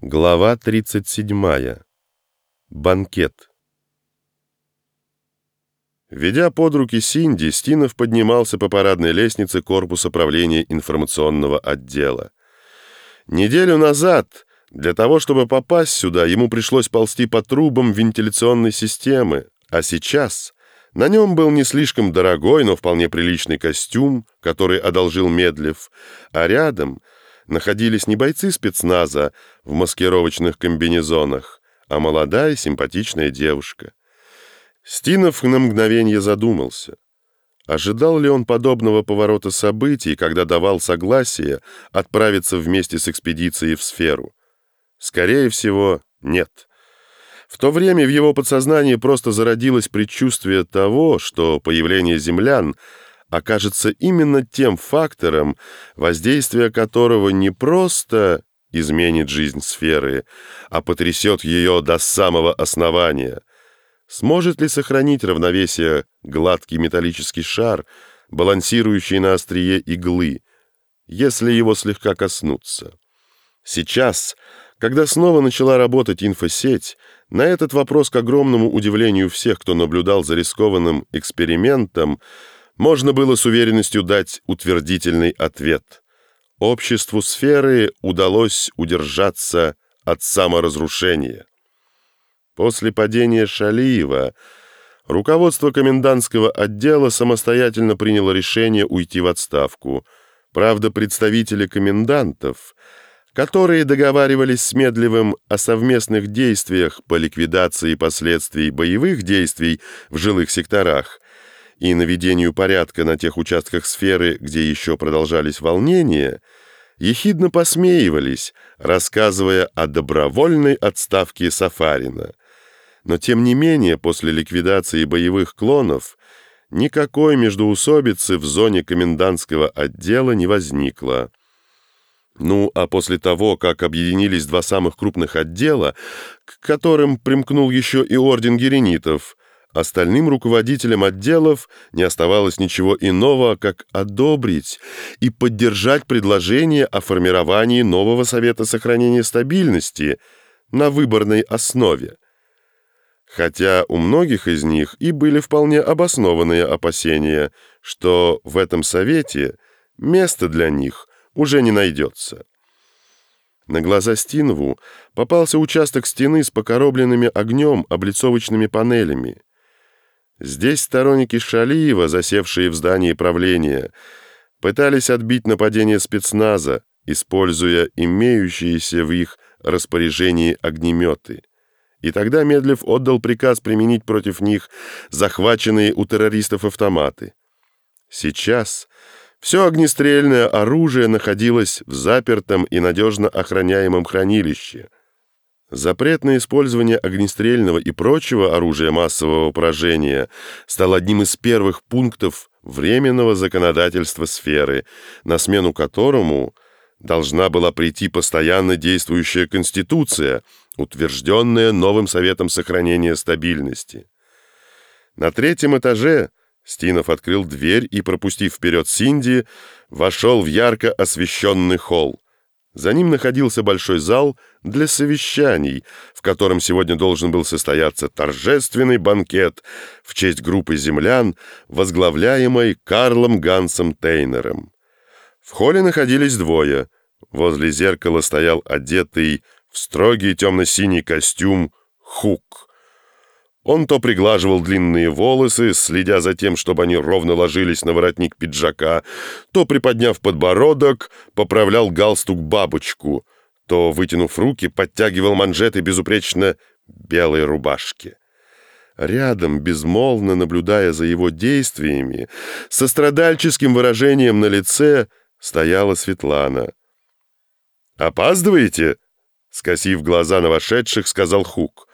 Глава 37. Банкет. Ведя под руки Синди, Стинов поднимался по парадной лестнице корпуса правления информационного отдела. Неделю назад для того, чтобы попасть сюда, ему пришлось ползти по трубам вентиляционной системы, а сейчас на нем был не слишком дорогой, но вполне приличный костюм, который одолжил Медлев, а рядом — находились не бойцы спецназа в маскировочных комбинезонах, а молодая симпатичная девушка. Стинов на мгновение задумался. Ожидал ли он подобного поворота событий, когда давал согласие отправиться вместе с экспедицией в сферу? Скорее всего, нет. В то время в его подсознании просто зародилось предчувствие того, что появление землян — окажется именно тем фактором, воздействие которого не просто изменит жизнь сферы, а потрясет ее до самого основания. Сможет ли сохранить равновесие гладкий металлический шар, балансирующий на острие иглы, если его слегка коснуться? Сейчас, когда снова начала работать инфосеть, на этот вопрос, к огромному удивлению всех, кто наблюдал за рискованным экспериментом, можно было с уверенностью дать утвердительный ответ. Обществу сферы удалось удержаться от саморазрушения. После падения Шалиева руководство комендантского отдела самостоятельно приняло решение уйти в отставку. Правда, представители комендантов, которые договаривались с Медлевым о совместных действиях по ликвидации последствий боевых действий в жилых секторах, и наведению порядка на тех участках сферы, где еще продолжались волнения, ехидно посмеивались, рассказывая о добровольной отставке Сафарина. Но тем не менее, после ликвидации боевых клонов, никакой междоусобицы в зоне комендантского отдела не возникло. Ну, а после того, как объединились два самых крупных отдела, к которым примкнул еще и орден геренитов, Остальным руководителям отделов не оставалось ничего иного, как одобрить и поддержать предложение о формировании нового Совета сохранения стабильности на выборной основе. Хотя у многих из них и были вполне обоснованные опасения, что в этом Совете места для них уже не найдется. На глаза Стинову попался участок стены с покоробленными огнем облицовочными панелями. Здесь сторонники Шалиева, засевшие в здании правления, пытались отбить нападение спецназа, используя имеющиеся в их распоряжении огнеметы. И тогда Медлев отдал приказ применить против них захваченные у террористов автоматы. Сейчас все огнестрельное оружие находилось в запертом и надежно охраняемом хранилище – Запрет на использование огнестрельного и прочего оружия массового поражения стал одним из первых пунктов временного законодательства сферы, на смену которому должна была прийти постоянно действующая Конституция, утвержденная новым Советом сохранения стабильности. На третьем этаже Стинов открыл дверь и, пропустив вперед Синди, вошел в ярко освещенный холл. За ним находился большой зал для совещаний, в котором сегодня должен был состояться торжественный банкет в честь группы землян, возглавляемой Карлом Гансом Тейнером. В холле находились двое. Возле зеркала стоял одетый в строгий темно-синий костюм Хук. Он то приглаживал длинные волосы, следя за тем, чтобы они ровно ложились на воротник пиджака, то, приподняв подбородок, поправлял галстук-бабочку, то, вытянув руки, подтягивал манжеты безупречно белой рубашки. Рядом, безмолвно наблюдая за его действиями, со страдальческим выражением на лице стояла Светлана. «Опаздываете?» — скосив глаза на вошедших, сказал Хук.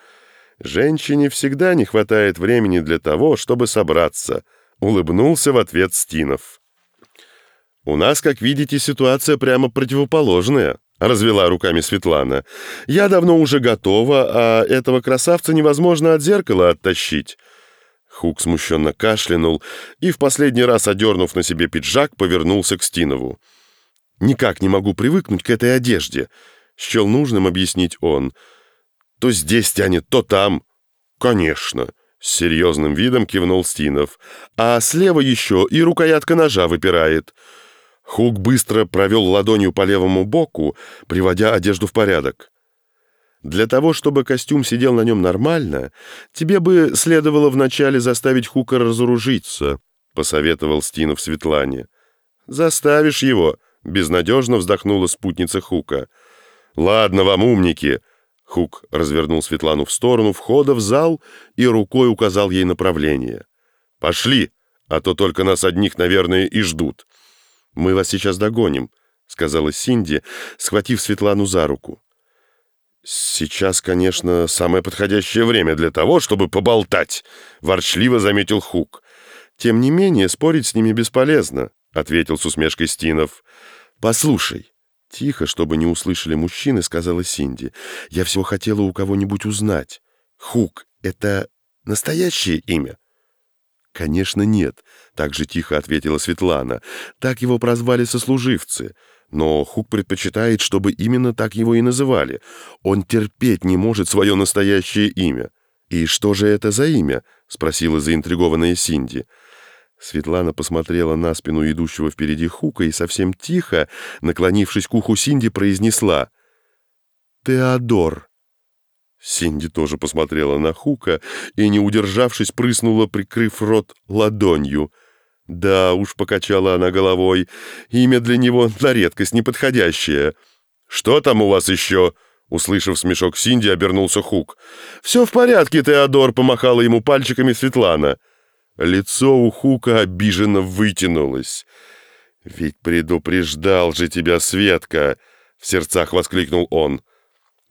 Женщине всегда не хватает времени для того, чтобы собраться, улыбнулся в ответ Стинов. У нас, как видите, ситуация прямо противоположная, развела руками Светлана. Я давно уже готова, а этого красавца невозможно от зеркала оттащить. Хук смущенно кашлянул и, в последний раз одернув на себе пиджак, повернулся к Стинову. «Никак не могу привыкнуть к этой одежде. Счел нужным объяснить он. То здесь тянет, то там. Конечно. С серьезным видом кивнул Стинов. А слева еще и рукоятка ножа выпирает. Хук быстро провел ладонью по левому боку, приводя одежду в порядок. Для того, чтобы костюм сидел на нем нормально, тебе бы следовало вначале заставить Хука разоружиться, посоветовал Стинов Светлане. Заставишь его, безнадежно вздохнула спутница Хука. Ладно вам, умники, Хук развернул Светлану в сторону входа в зал и рукой указал ей направление. «Пошли, а то только нас одних, наверное, и ждут». «Мы вас сейчас догоним», — сказала Синди, схватив Светлану за руку. «Сейчас, конечно, самое подходящее время для того, чтобы поболтать», — ворчливо заметил Хук. «Тем не менее, спорить с ними бесполезно», — ответил с усмешкой Стинов. «Послушай, Тихо, чтобы не услышали мужчины, сказала Синди. «Я всего хотела у кого-нибудь узнать. Хук — это настоящее имя?» «Конечно, нет», — так же тихо ответила Светлана. «Так его прозвали сослуживцы. Но Хук предпочитает, чтобы именно так его и называли. Он терпеть не может свое настоящее имя». «И что же это за имя?» — спросила заинтригованная Синди. «Синди». Светлана посмотрела на спину идущего впереди Хука и совсем тихо, наклонившись к уху Синди, произнесла «Теодор». Синди тоже посмотрела на Хука и, не удержавшись, прыснула, прикрыв рот ладонью. «Да уж», — покачала она головой, — «имя для него на редкость неподходящее». «Что там у вас еще?» Услышав смешок Синди, обернулся Хук. «Все в порядке, Теодор», — помахала ему пальчиками Светлана. Лицо у Хука обиженно вытянулось. «Ведь предупреждал же тебя Светка!» — в сердцах воскликнул он.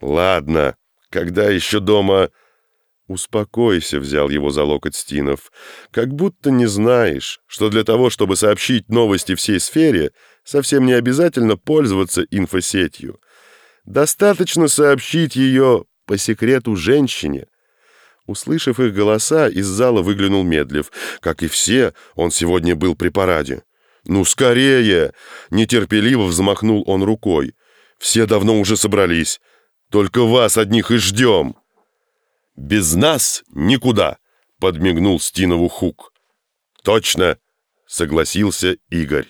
«Ладно, когда еще дома...» «Успокойся», — взял его за локоть Стинов. «Как будто не знаешь, что для того, чтобы сообщить новости всей сфере, совсем не обязательно пользоваться инфосетью. Достаточно сообщить ее по секрету женщине, Услышав их голоса, из зала выглянул Медлев. Как и все, он сегодня был при параде. «Ну, скорее!» — нетерпеливо взмахнул он рукой. «Все давно уже собрались. Только вас одних и ждем!» «Без нас никуда!» — подмигнул Стинову Хук. «Точно!» — согласился Игорь.